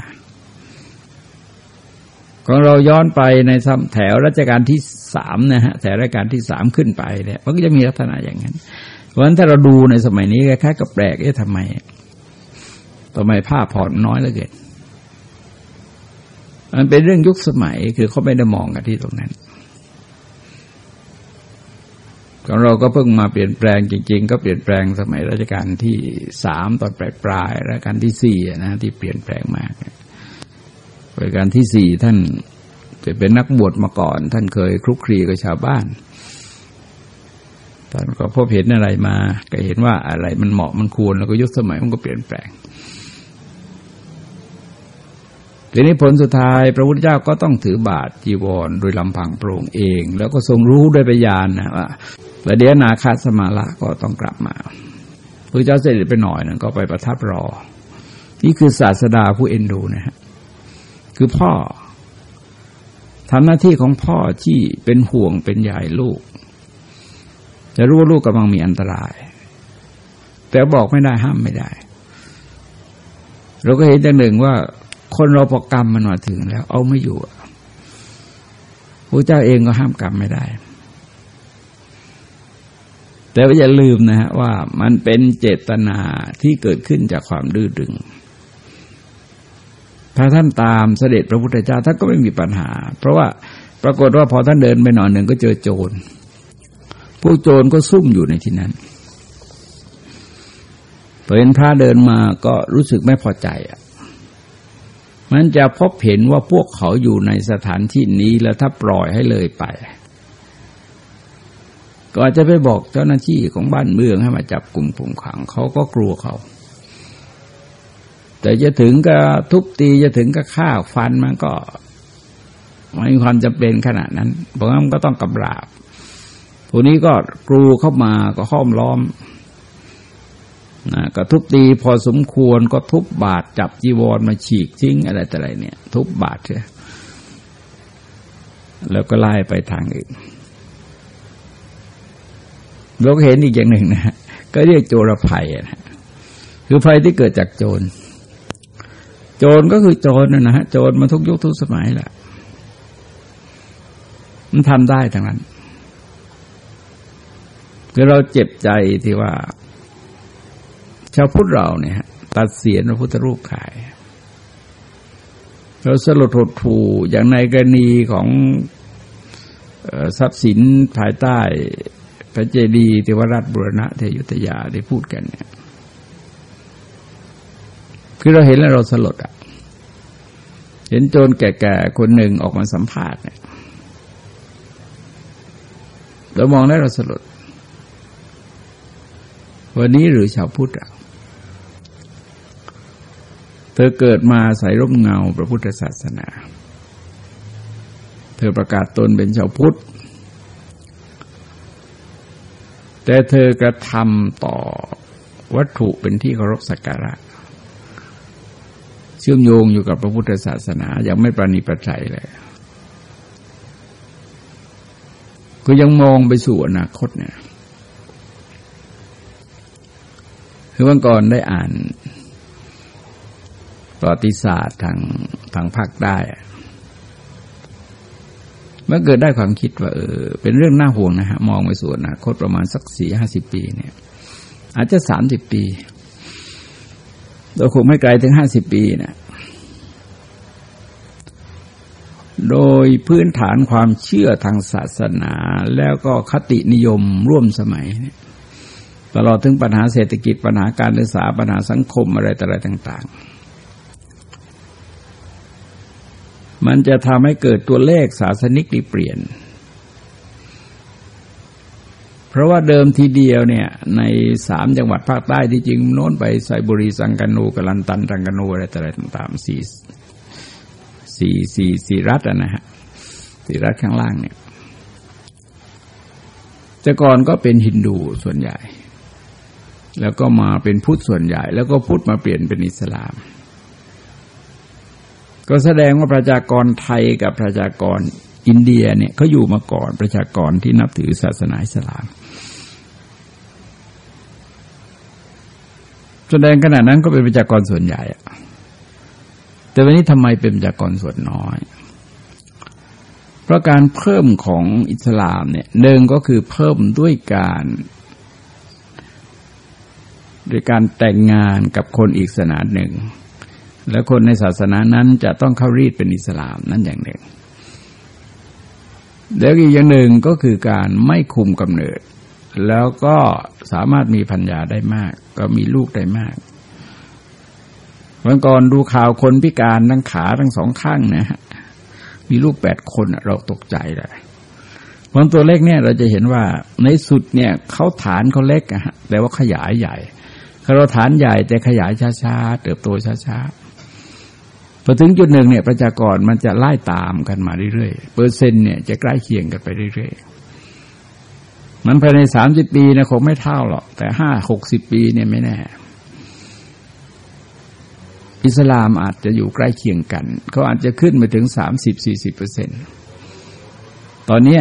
ของเราย้อนไปในแถวรัชกาลที่สามนะฮะแถวรัชกาลที่สามขึ้นไปเนี่ยมันก็จะมีลักษณะอย่างนั้นเพราะฉะนั้นถ้าเราดูในสมัยนี้คล้ายๆกับแปลกเอ๊ะทำไมทำไมผ้าผ่อนน้อยเหลือเกินมันเป็นเรื่องยุคสมัยคือเขาไม่ได้มองกันที่ตรงนั้น ของเราก็เพิ่งมาเปลี่ยนแปลงจริง ๆ ก็เปลี่ยนแปลงสมัยรัชกาลที่สามตอนปลายปลายรัชกาลที่สี่นะที่เปลี่ยนแปลงมากรัชกาลที่สี่ท่านจะเป็นนักบวชมาก่อน ท่านเคยคลุกคลีกับชาวบ้านท่านก็พบเห็นอะไรมา ก็เห็นว่าอะไรมันเหมาะมันควรแล้วก็ยุคสมัยมันก็เปลี่ยนแปลง ทีนี้ผลสุดท้ายพระพุทธเจ้าก็ต้องถือบาทจีวรโดยลำพังโปร่งเอง แล้วก็ทรงรู้ด้วยปัญญาณนะว่าแล้วเดี๋ยวนาคาสมาละก็ต้องกลับมาพระเจ้าเสด็จไปหน่อยนึงก็ไปประทับรอ นี่คือศาสดาผู้เอ็นดูนะฮะคือพ่อทำหน้าที่ของพ่อที่เป็นห่วงเป็นใหญ่ลูกจะรู้ว่าลูกกำลังมีอันตราย แต่บอกไม่ได้ห้ามไม่ได้ เราก็เห็นอย่างหนึ่งว่า คนเราประกรรมมันมาถึงแล้ว เอาไม่อยู่พระเจ้าเองก็ห้ามกรรมไม่ได้ แต่ว่าอย่าลืมนะฮะว่ามันเป็นเจตนาที่เกิดขึ้นจากความดื้อดึง ถ้าท่านตามเสด็จพระพุทธเจ้าท่านก็ไม่มีปัญหา เพราะว่าปรากฏว่าพอท่านเดินไปหน่อยหนึ่งก็เจอโจร พวกโจรก็ซุ่มอยู่ในที่นั้นพอเห็นพระเดินมาก็รู้สึกไม่พอใจอะ มันจะพบเห็นว่าพวกเขาอยู่ในสถานที่นี้แล้วถ้าปล่อยให้เลยไป ก็จะไปบอกเจ้าหน้าที่ของบ้านเมืองให้มาจับกลุ่มผงขังเขาก็กลัวเขา แต่จะถึงกับทุบตีจะถึงกับฆ่าฟันมันก็ไม่มีความจำเป็นขนาดนั้นเพราะงั้นก็ต้องกำราบพวกนี้ก็กรูเข้ามาก็ห้อมล้อม นะก็ทุบตีพอสมควรก็ทุบบาดจับจีวรมาฉีกทิ้งอะไรแต่อะไรเนี่ย ทุบบาดใช่แล้วก็ไล่ไปทางอื่นเราก็เห็นอีกอย่างหนึ่งนะ ก็เรียกโจรภัยนะคือภัยที่เกิดจากโจร โจรก็คือโจรนะฮะโจรมาทุกยุคทุกสมัยแหละมันทำได้ทั้งนั้นคือเราเจ็บใจที่ว่า ชาวพุทธเราเนี่ยตัดเสียนพระพุทธรูปขาย เราสลดหดถูอย่างในกรณีของทรัพย์สินภายใต้พระเจดีย์เทวราชบุรณะเทยุตยาได้พูดกันเนี่ยคือเราเห็นแล้วเราสลดอะ เห็นโจรแก่ๆคนหนึ่งออกมาสัมภาษณ์เนี่ยเรามองแล้วเราสลด วันนี้หรือชาวพุทธอะ เธอเกิดมาใส่ร่มเงาพระพุทธศาสนา เธอประกาศตนเป็นชาวพุทธ แต่เธอกระทำต่อวัตถุเป็นที่เคารพสักการะ เชื่อมโยงอยู่กับพระพุทธศาสนา ยังไม่ประนีประจัยเลยก็ยังมองไปสู่อนาคตเนี่ยคือวันก่อนได้อ่าน ประวัติศาสตร์ทางทางภาคใต้เมื่อเกิดได้ความคิดว่าเออเป็นเรื่องน่าห่วงนะฮะมองไปสู่อนาคตประมาณสักสี่ห้าสิบปีเนี่ย อาจจะสามสิบปีเราคงไม่ไกลถึงห้าสิบปีนะโดยพื้นฐานความเชื่อทางศาสนา แล้วก็คตินิยมร่วมสมัย ตลอดถึงปัญหาเศรษฐกิจปัญหาการศึกษาปัญหาสังคมอะไรต่ออะไรต่าง ๆ มันจะทำให้เกิดตัวเลขศาสนิกที่เปลี่ยน เพราะว่าเดิมทีเดียวเนี่ย ในสามจังหวัดภาคใต้ที่จริงโน้นไปไซบุรีสังกนูกลันตันตังกนูอะไรต่างๆสี่สี่สี่สี่รัฐนะฮะสี่รัฐข้างล่างเนี่ย แต่ก่อนก็เป็นฮินดูส่วนใหญ่ แล้วก็มาเป็นพุทธส่วนใหญ่ แล้วก็พุทธมาเปลี่ยนเป็นอิสลาม ก็แสดงว่าประชากรไทยกับประชากรอินเดียเนี่ยเขาอยู่มาก่อนประชากรที่นับถือศาสนาอิสลาม แสดงขนาดนั้นก็เป็นประชากรส่วนใหญ่แต่วันนี้ทำไมเป็นประชากรส่วนน้อย เพราะการเพิ่มของอิสลามเนี่ยหนึ่งก็คือเพิ่มด้วยการด้วยการแต่งงานกับคนอีกศาสนาหนึ่ง แล้วคนในศาสนานั้นจะต้องเข้ารีดเป็นอิสลามนั่นอย่างหนึ่ง แล้วอีกอย่างหนึ่งก็คือการไม่คุมกำเนิด แล้วก็สามารถมีพัญญาได้มาก ก็มีลูกได้มากวันก่อนดูข่าวคนพิการทั้งขาทั้งสองข้างนะฮะมีลูกแปดคนเราตกใจเลยผลตัวเล็กเนี่ยเราจะเห็นว่าในสุดเนี่ยเขาฐานเขาเล็กอะแต่ว่าขยายใหญ่เราฐานใหญ่แต่ขยายช้าๆเติบโตช้าๆ พอถึงจุดหนึ่งเนี่ยประชากรมันจะไล่ตามกันมาเรื่อยๆเปอร์เซ็นต์เนี่ยจะใกล้เคียงกันไปเรื่อยๆมันภายในสามสิบปีนะคงไม่เท่าหรอก แต่ห้าหกสิบปีเนี่ยไม่แน่ อิสลามอาจจะอยู่ใกล้เคียงกันเขาอาจจะขึ้นไปถึงสามสิบสี่สิบเปอร์เซ็นต์ตอนนี้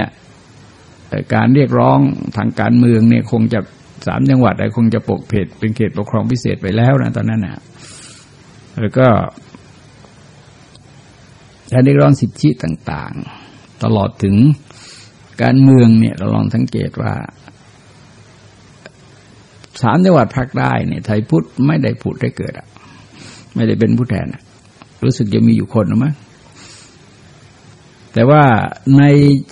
การเรียกร้องทางการเมืองเนี่ยคงจะสามจังหวัดอะไรคงจะปกเพดเป็นเขตปกครองพิเศษไปแล้วนะตอนนั้นนะแล้วก็ การเรียกร้องสิทธิต่าง ๆ ตลอดถึงการเมืองเนี่ยเราลองสังเกตว่าสามจังหวัดภาคใต้เนี่ยไทยพุทธไม่ได้พูดได้เกิดอะ ไม่ได้เป็นผู้แทนรู้สึกจะมีอยู่คนหรือมั้งแต่ว่าใน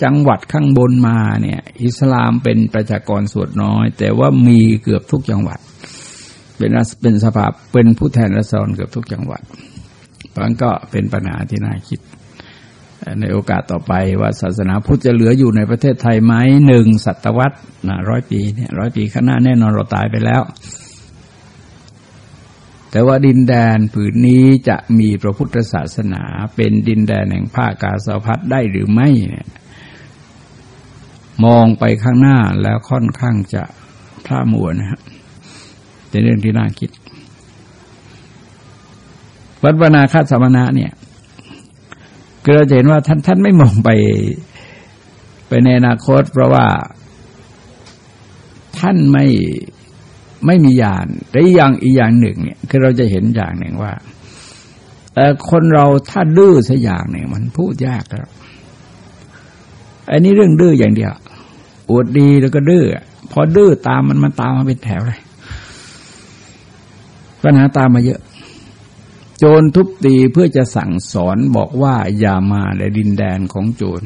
จังหวัดข้างบนมาเนี่ย อิสลามเป็นประชากรส่วนน้อย แต่ว่ามีเกือบทุกจังหวัด เป็นเป็นสภาพเป็นผู้แทนรัศดรเกือบทุกจังหวัด เพราะนั้นก็เป็นปัญหาที่น่าคิด ในโอกาสต่อไปว่าศาสนาพุทธจะเหลืออยู่ในประเทศไทยไหมหนึ่งศตวรรษนะร้อยปีเนี่ยร้อยปีข้างหน้าแน่นอนเราตายไปแล้ว แต่ว่าดินแดนผืนนี้จะมีพระพุทธศาสนา เป็นดินแดนแห่งภาคกาสาวพัดได้หรือไม่เนี่ยมองไปข้างหน้าแล้วค่อนข้างจะพร่ามัวนะครับเป็นเรื่องที่น่าคิด วัดวนาคสมณะเนี่ยเราจะเห็นว่าท่านท่านไม่มองไปไปในอนาคต เพราะว่าท่านไม่ไม่มีญาณแต่อีกอย่างอีกอย่างหนึ่งเนี่ยคือเราจะเห็นอย่างหนึ่งว่าคนเราถ้าดื้อสักอย่างหนึ่งมันพูดยากแล้วอันนี้เรื่องดื้ออย่างเดียวอวดดีแล้วก็ดื้อพอดื้อตามมันมันตามมาเป็นแถวเลยปัญหาตามมาเยอะ โจรทุบตีเพื่อจะสั่งสอนบอกว่าอย่ามาในดินแดนของโจร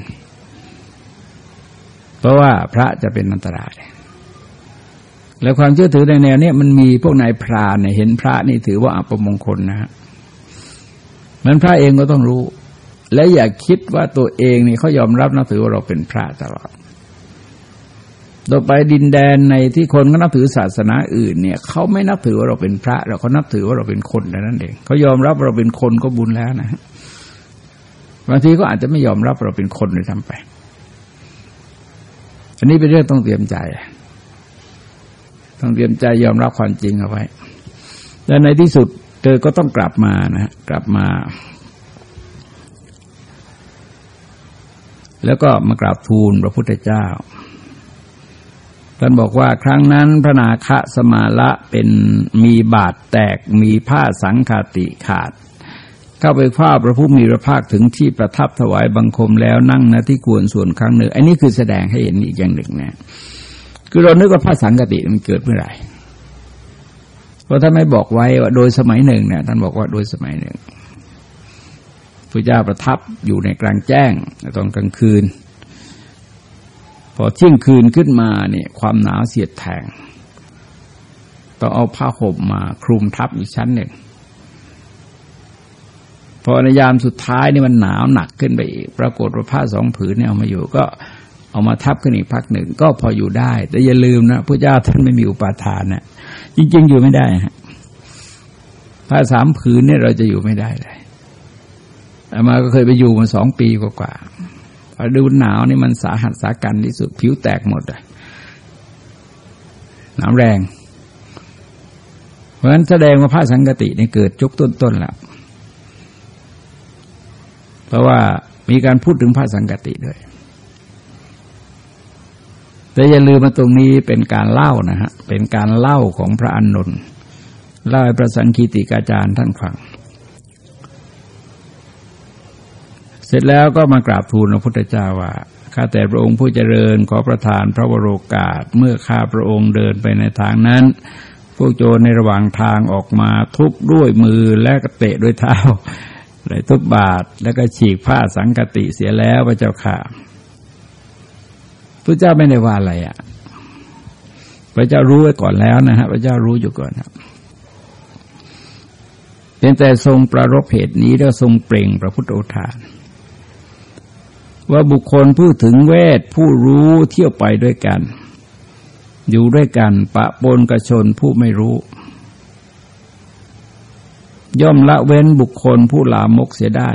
เพราะว่าพระจะเป็นอันตราย แล้วความเชื่อถือในแนวนี้มันมีพวกนายพรานเนี่ยเห็นพระนี่ถือว่าอัปมงคลนะฮะมันพระเองก็ต้องรู้ และอย่าคิดว่าตัวเองนี่เขายอมรับนับถือว่าเราเป็นพระตลอด ต่อไปดินแดนในที่คนก็นับถือศาสนาอื่นเนี่ยเขาไม่นับถือว่าเราเป็นพระเราเขานับถือว่าเราเป็นคนนั่นเองเขายอมรับเราเป็นคนก็บุญแล้วนะบางทีก็อาจจะไม่ยอมรับเราเป็นคนเลยทำไป อันนี้เป็นเรื่องต้องเตรียมใจ ต้องเตรียมใจยอมรับความจริงเอาไว้ และในที่สุดเธอก็ต้องกลับมานะกลับมา แล้วก็มากราบทูลพระพุทธเจ้า ท่านบอกว่าครั้งนั้นพระนาคะสมาละเป็นมีบาดแตกมีผ้าสังคติขาด เข้าไปคว้าพระผู้มีพระภาคถึงที่ประทับถวายบังคมแล้วนั่งณที่ควรส่วนครั้งหนึ่ง อันนี้คือแสดงให้เห็นอีกอย่างหนึ่งนะคือเรานึกว่าผ้าสังคติมันเกิดเมื่อไหร่เพราะท่านไม่บอกไว้ว่าโดยสมัยหนึ่งเนี่ยท่านบอกว่าโดยสมัยหนึ่งพระเจ้าประทับอยู่ในกลางแจ้งตอนกลางคืน พอเที่ยงคืนขึ้นมาเนี่ยความหนาวเสียดแทงต้องเอาผ้าห่มมาคลุมทับอีกชั้นหนึ่งพอในยามสุดท้ายนี่มันหนาวหนักขึ้นไปอีก ปรากฏว่าผ้าสองผืนเนี่ยเอามาอยู่ก็เอามาทับขึ้นอีกพักหนึ่ง ก็พออยู่ได้ แต่อย่าลืมนะพระเจ้าท่านไม่มีอุปาทานนะจริง ๆ อยู่ไม่ได้ฮะผ้าสามผืนเนี่ยเราจะอยู่ไม่ได้เลยอามาก็เคยไปอยู่มาสองปีกว่าพอ ดูหนาวนี่มันสาหัสสากันที่สุดผิวแตกหมดเลยหนาวแรง เพราะฉะนั้นแสดงว่าพระสังกตินี่เกิดจุกต้นๆแล้ว เพราะว่ามีการพูดถึงพระสังกติด้วย แต่อย่าลืมมาตรงนี้เป็นการเล่านะฮะ เป็นการเล่าของพระอานนท์เล่าให้พระสังคีติกาจารย์ท่านฟัง เสร็จแล้วก็มากราบทูลพระพุทธเจ้าว่าข้าแต่พระองค์ผู้เจริญขอประทานพระวโรกาส เมื่อข้าพระองค์เดินไปในทางนั้น พวกโจรในระหว่างทางออกมาทุบด้วยมือและก็เตะด้วยเท้าเลยทุบบาทแล้วก็ฉีกผ้าสังกติเสียแล้วพระเจ้าค่ะพระเจ้าไม่ได้ว่าอะไรอะ พระเจ้ารู้ไว้ก่อนแล้วนะฮะพระเจ้ารู้อยู่ก่อนครับเพียงแต่ทรงประรบเหตุนี้แล้วทรงเปล่งพระพุทธโอษฐ ว่าบุคคลผู้ถึงเวทผู้รู้เที่ยวไปด้วยกัน อยู่ด้วยกันปะปนกระชนผู้ไม่รู้ ย่อมละเว้นบุคคลผู้ลามกเสียได้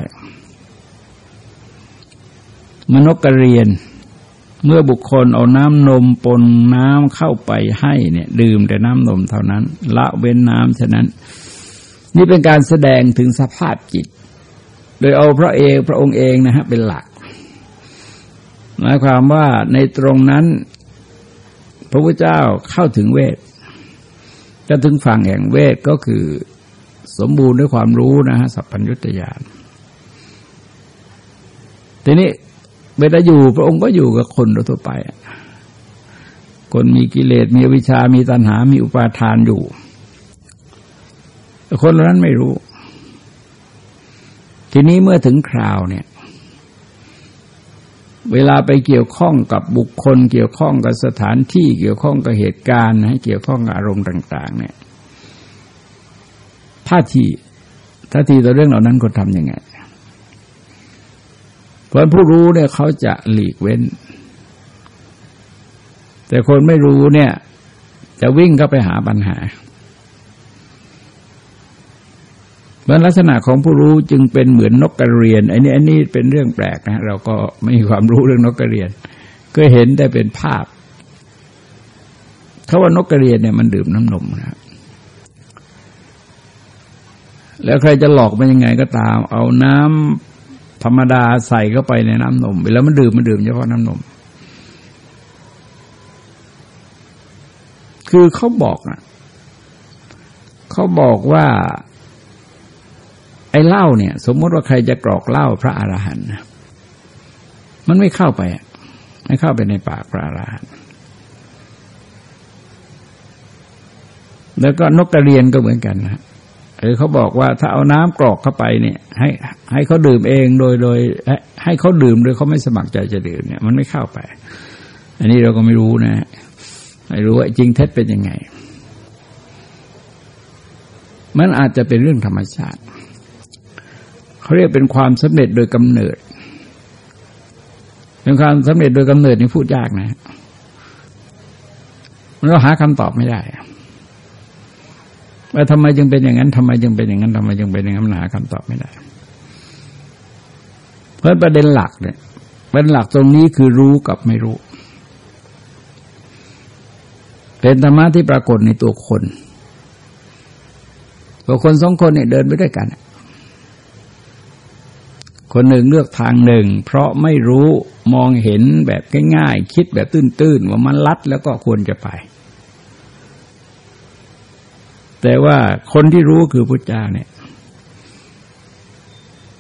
มนกกระเรียน เมื่อบุคคลเอาน้ำนมปนน้ำเข้าไปให้เนี่ย ดื่มแต่น้ำนมเท่านั้น ละเว้นน้ำฉะนั้น นี่เป็นการแสดงถึงสภาพจิต โดยเอาพระเองพระองค์เองนะฮะเป็นหลัก หมายความว่าในตรงนั้น พระพุทธเจ้าเข้าถึงเวทจะถึงฝั่งแห่งเวทก็คือสมบูรณ์ด้วยความรู้นะฮะสัพพัญญุตยานทีนี้เวลาอยู่พระองค์ก็อยู่กับคนทั่วไป คนมีกิเลสมีวิชามีตัณหา มีอุปาทานอยู่แต่คนเหล่านั้นไม่รู้ ทีนี้เมื่อถึงคราวเนี่ย เวลาไปเกี่ยวข้องกับบุคคล เกี่ยวข้องกับสถานที่เกี่ยวข้องกับเหตุการณ์ให้เกี่ยวข้องกับอารมณ์ต่าง ๆ เนี่ยท่าทีท่าทีต่อเรื่องเหล่านั้นคนทำยังไงเพราะผู้รู้เนี่ยเขาจะหลีกเว้น แต่คนไม่รู้เนี่ย จะวิ่งเข้าไปหาปัญหา ราะลักษณะของผู้รู้จึงเป็นเหมือนนกกระเรียนอันนี้อันนี้เป็นเรื่องแปลกนะเราก็ไม่มีความรู้เรื่องนกกระเรียนก็เห็นได้เป็นภาพเขาว่านกกระเรียนเนี่ยมันดื่มน้ำนมนะแล้วใครจะหลอกมันยังไงก็ตาม เอาน้ำธรรมดาใส่เข้าไปในน้ำนมไปแล้วมันดื่มมันดื่มเฉพาะน้ำนม คือเขาบอกอะเขาบอกว่า ไอ้เหล้าเนี่ย สมมติว่าใครจะกรอกเหล้าพระอรหันต์มันไม่เข้าไปไม่เข้าไปในปากพระอรหันต์แล้วก็นกกระเรียนก็เหมือนกันนะเออเขาบอกว่าถ้าเอาน้ำกรอกเข้าไปเนี่ย ให้ให้เขาดื่มเองโดยโดยให้เขาดื่มโดยเขาไม่สมัครใจจะดื่มเนี่ยมันไม่เข้าไป อันนี้เราก็ไม่รู้นะไม่รู้ว่าจริงเท็จเป็นยังไง มันอาจจะเป็นเรื่องธรรมชาติ เขาเรียกเป็นความสำเร็จโดยกำเนิดเป็นความสำเร็จโดยกำเนิดนี่พูดยากนะมันก็หาคำตอบไม่ได้ว่าทำไมจึงเป็นอย่างนั้นทำไมจึงเป็นอย่างนั้นทำไมจึงเป็นอย่างนั้นหาคำตอบไม่ได้ เพราะประเด็นหลักเนี่ยประเด็นหลักตรงนี้คือรู้กับไม่รู้ เป็นธรรมะที่ปรากฏในตัวคนตัวคนสองคนเนี่ยเดินไปด้วยกัน คนหนึ่งเลือกทางหนึ่ง เพราะไม่รู้มองเห็นแบบง่ายๆ คิดแบบตื้นๆ ว่ามันลัดแล้วก็ควรจะไป แต่ว่าคนที่รู้คือพระเจ้าเนี่ย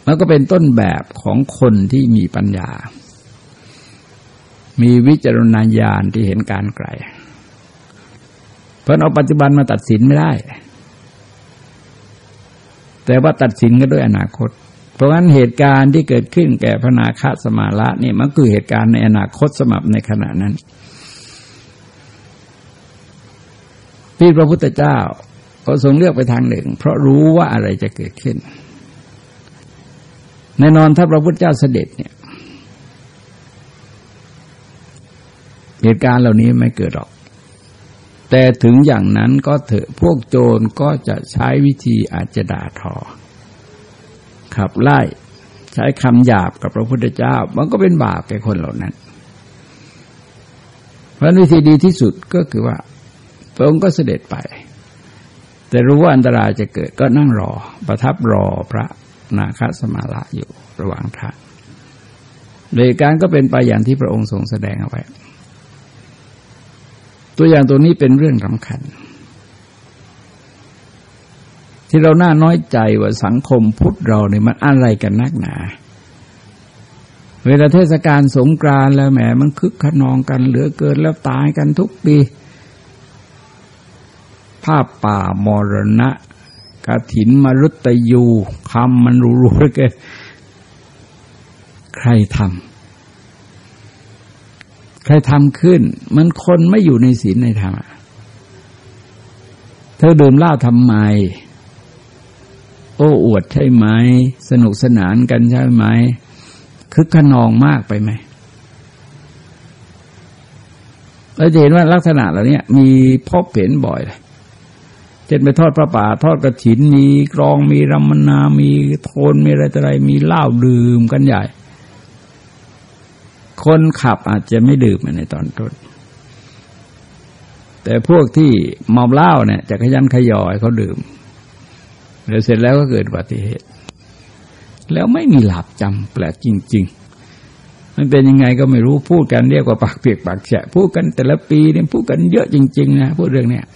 มันก็เป็นต้นแบบของคนที่มีปัญญา มีวิจารณญาณที่เห็นการไกล เพราะเอาปัจจุบันมาตัดสินไม่ได้ แต่ว่าตัดสินก็ด้วยอนาคต เพราะฉะนั้นเหตุการณ์ที่เกิดขึ้นแก่พระนาคสมาละนี่มันคือเหตุการณ์ในอนาคตสมับในขณะนั้น ที่พระพุทธเจ้าก็ทรงเลือกไปทางหนึ่ง เพราะรู้ว่าอะไรจะเกิดขึ้นแน่นอนถ้าพระพุทธเจ้าเสด็จเนี่ยเหตุการณ์เหล่านี้ไม่เกิดหรอก แต่ถึงอย่างนั้นก็เถอะพวกโจรก็จะใช้วิธีอาจจะด่าทอ ขับไล่ ใช้คำหยาบกับพระพุทธเจ้า มันก็เป็นบาปแก่คนเหล่านั้น เพราะวิธีดีที่สุดก็คือว่า พระองค์ก็เสด็จไป แต่รู้ว่าอันตรายจะเกิดก็นั่งรอ ประทับรอพระนาคสมาละอยู่ระหว่างทางโดยการก็เป็นไปอย่างที่พระองค์ทรงแสดงเอาไว้ ตัวอย่างตัวนี้เป็นเรื่องสำคัญ ที่เราน่าน้อยใจว่าสังคมพุทธเราเนี่ยมันอะไรกันนักหนา เวลาเทศกาลสงกรานต์แล้วแหมมันคึกขนองกันเหลือเกินแล้วตายกันทุกปีผ้าป่ามรณะกาถินมรุตยูคำมันรู้ๆเลยเกินใครทำใครทำขึ้น มันคนไม่อยู่ในศีลในธรรมเธอดื่มเหล้าทำไม โอ้อวดใช่ไหม สนุกสนานกันใช่ไหมคึกขนองมากไปไหมเราจะเห็นว่าลักษณะเหล่านี้มีพบเห็นบ่อยเลยเช่นไปทอดพระป่า ทอดกระถินมีกรองมีรำมนา มีโทนมีอะไรต่ออะไรมีเหล้าดื่มกันใหญ่ คนขับอาจจะไม่ดื่มในตอนต้น แต่พวกที่เมาเหล้าเนี่ยจะขยันขยอยเขาดื่ม แล้วเสร็จแล้วก็เกิดอุบัติเหตุ แล้วไม่มีหลับจำแปลกจริง ๆ มันเป็นยังไงก็ไม่รู้พูดกันเรียกว่าปากเปียกปากแฉะพูดกันแต่ละปีเนี่ยพูดกันเยอะจริง ๆ นะพูดเรื่องเนี้ย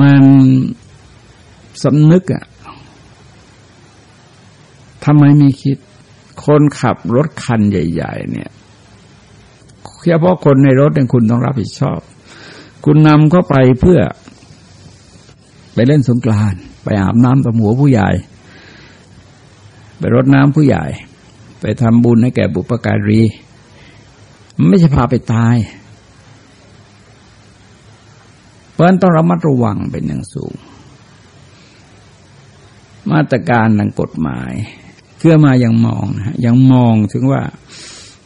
มันสำนึกอะทำไมไมีคิด คนขับรถคันใหญ่ ๆ เนี่ยเฉพาะคนในรถเนี่ยคุณต้องรับผิดชอบ คุณนำเข้าไปเพื่อ ไปเล่นสงกรานไปอาบน้ำตบหัวผู้ใหญ่ ไปรดน้ำผู้ใหญ่ ไปทำบุญให้แก่บุปการี ไม่ใช่พาไปตาย เพราะนั้นต้องระมัดระวังเป็นอย่างสูง มาตรการทางกฎหมายเพื่อมายังมองนะยังมองถึงว่า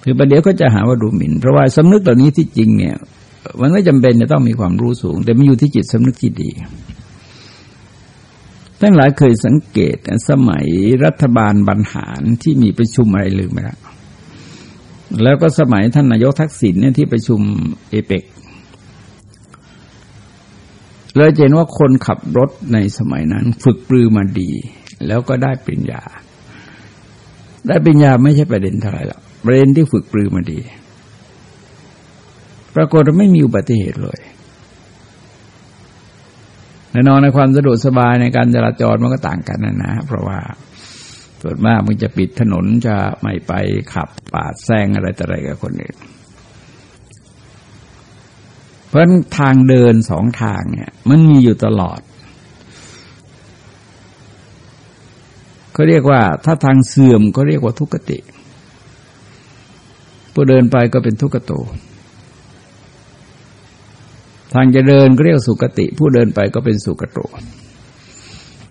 คือประเดี๋ยวก็จะหาว่าดูหมิ่นเพราะว่าสำนึกเหล่านี้ที่จริงเนี่ยมันไม่จำเป็นจะต้องมีความรู้สูง แต่มันอยู่ที่จิตสำนึกที่ดี ท่านหลายเคยสังเกตสมัยรัฐบาลบรรหารที่มีประชุมอะไรลืมไปแล้วแล้วก็สมัยท่านนายกทักษิณเนี่ยที่ประชุมเอเปกเลยเห็นว่าคนขับรถในสมัยนั้น ฝึกปรือมาดี แล้วก็ได้ปริญญา ได้ปริญญาไม่ใช่ประเด็นเท่าไหร่หรอกประเด็นที่ฝึกปรือมาดี ปรากฏว่าไม่มีอุบัติเหตุเลย แน่นอนในความสะดวกสบายในการจราจรมันก็ต่างกันนะนะ เพราะว่าส่วนมากมันจะปิดถนนจะไม่ไปขับปาดแซงอะไรแต่อะไรกับคนอื่น เพราะทางเดินสองทางเนี่ยมันมีอยู่ตลอดเขาเรียกว่าถ้าทางเสื่อมก็เรียกว่าทุกขติผู้เดินไปก็เป็นทุกขโต ทางจะเดินก็เรียกสุกติ ผู้เดินไปก็เป็นสุกโต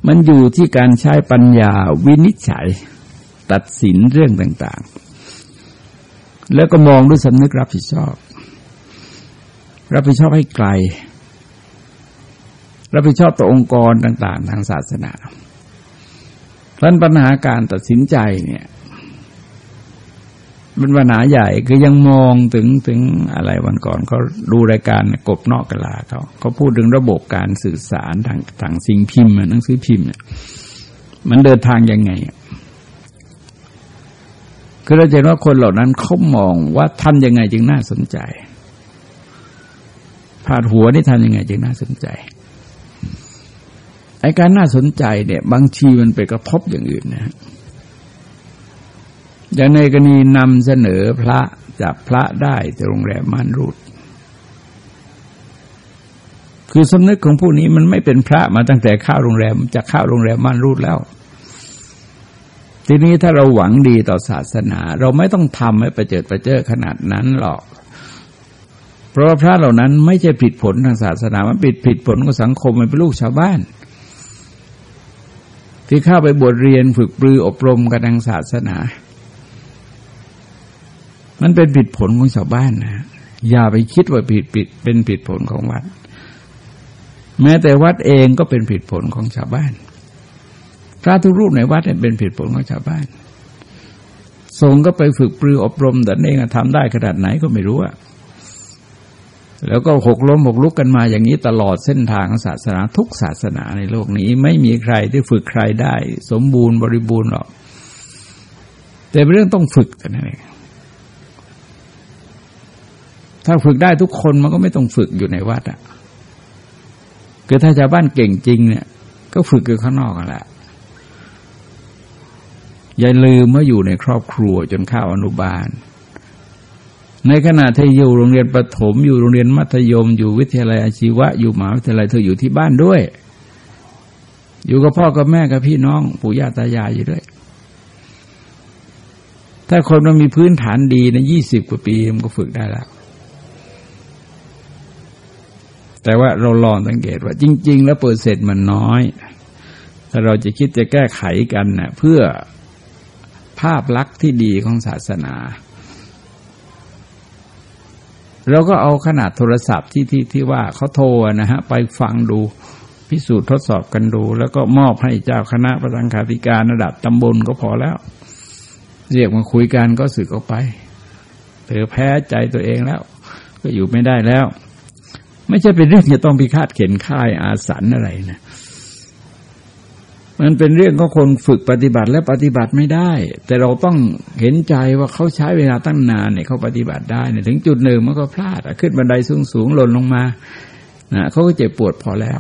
มันอยู่ที่การใช้ปัญญาวินิจฉัย ตัดสินเรื่องต่างๆ แล้วก็มองด้วยสำนึกรับผิดชอบ รับผิดชอบให้ไกล รับผิดชอบต่อองค์กรต่าง ๆ ทางศาสนาเพราะปัญหาการตัดสินใจเนี่ย เป็นปัญหาใหญ่คือยังมองถึงถึงอะไรวันก่อนเขาดูรายการกบนอกกลาเขาเขาพูดถึงระบบการสื่อสารทางทางสิ่งพิมพ์หนังสือพิมพ์เนี่ยมันเดินทางยังไงคือเราเห็นว่าคนเหล่านั้นเขามองว่าทำยังไงจึงน่าสนใจผ่าหัวนี่ทำยังไงจึงน่าสนใจไอ้การน่าสนใจเนี่ย บางทีมันไปกระทบอย่างอื่นนะ อย่างในกรณีนำเสนอพระจับพระได้จากโรงแรมม่านรูด คือสำนึกของผู้นี้มันไม่เป็นพระมาตั้งแต่ข้าโรงแรมจะข้าโรงแรมม่านรูดแล้ว ทีนี้ถ้าเราหวังดีต่อศาสนา เราไม่ต้องทำให้ประเจิดประเจิดขนาดนั้นหรอก เพราะาพระเหล่านั้นไม่ใช่ผิดผลทางศาสนา มันผิดผิดผลของสังคมมันเป็นลูกชาวบ้านที่เข้าไปบวชเรียนฝึกปรืออบรมกันทางศาสนา มันเป็นผิดผลของชาวบ้านนะอย่าไปคิดว่าผิดผิดเป็นผิดผลของวัด แม้แต่วัดเองก็เป็นผิดผลของชาวบ้าน พระทุกรูปในวัดเนี่ยเป็นผิดผลของชาวบ้านทรงก็ไปฝึกปรืออบรมแต่เองทำได้ขนาดไหนก็ไม่รู้อะแล้วก็หกล้มหกลุกกันมาอย่างนี้ตลอดเส้นทางศาสนาทุกศาสนาในโลกนี้ ไม่มีใครที่ฝึกใครได้ สมบูรณ์บริบูรณ์หรอก แต่เป็นเรื่องต้องฝึกกันนั่นเอง ถ้าฝึกได้ทุกคนมันก็ไม่ต้องฝึกอยู่ในวัดอะคือถ้าชาวบ้านเก่งจริงเนี่ย ก็ฝึกอยู่ข้างนอกกันแหละอย่าลืมว่าอยู่ในครอบครัวจนเข้าอนุบาล ในขณะที่อยู่โรงเรียนประถม อยู่โรงเรียนมัธยม อยู่วิทยาลัยอาชีวะ อยู่มหาวิทยาลัยเธออยู่ที่บ้านด้วย อยู่กับพ่อกับแม่กับพี่น้องปู่ย่าตายายอยู่ด้วย ถ้าคนมันมีพื้นฐานดีในยี่สิบกว่าปีมันก็ฝึกได้แล้ว แต่ว่าเราลองสังเกตว่าจริง ๆ แล้วเปอร์เซ็นต์มันน้อย ถ้าเราจะคิดจะแก้ไขกันเนะ่ยเพื่อภาพลักษณ์ที่ดีของศาสนา เราก็เอาขนาดโทรศัพท์ที่ที่ที่ว่าเขาโทรนะฮะ ไปฟังดูพิสูจน์ทดสอบกันดู แล้วก็มอบให้เจ้าคณะประธานคาธิการระดับตำบลก็พอแล้ว เรียกมาคุยกันก็สึกออกไปเธอแพ้ใจตัวเองแล้ว ก็อยู่ไม่ได้แล้ว ไม่ใช่เป็นเรื่องจะต้องพิฆาตเข็นค่ายอาสันอะไรนะมันเป็นเรื่องของคนฝึกปฏิบัติและปฏิบัติไม่ได้ แต่เราต้องเห็นใจว่าเขาใช้เวลาตั้งนานเนี่ยเขาปฏิบัติได้เนี่ยถึงจุดหนึ่งมันก็พลาดขึ้นบันไดสูงสูงหล่นลงมานะเขาก็เจ็บปวดพอแล้ว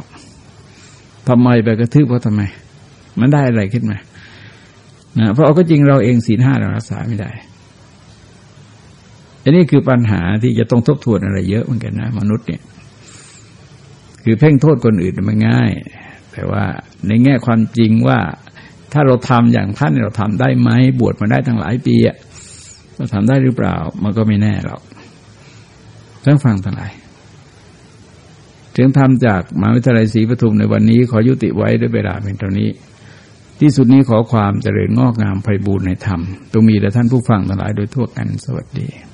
ทำไมไปกระทืบเพราะทำไม มันได้อะไรขึ้นมานะเพราะก็จริงเราเองศีลห้าเรารักษาไม่ได้อันนี้คือปัญหาที่จะต้องทบทวนอะไรเยอะเหมือนกันนะ มนุษย์เนี่ย คือเพ่งโทษคนอื่นมันง่าย แต่ว่าในแง่ความจริงว่าถ้าเราทำอย่างท่านเราทำได้ไหมบวชมาได้ตั้งหลายปีอะเราทำได้หรือเปล่า มันก็ไม่แน่หรอกท่านฟังทั้งหลายถึงทำจากมหาวิทยาลัยศรีปทุมในวันนี้ขอยุติไว้ด้วยเวลาเป็นเท่านี้ ที่สุดนี้ขอความเจริญงอกงามไพบูรณ์ในธรรมตรงมีแต่ท่านผู้ฟังทั้งหลายโดยทั่วกันสวัสดี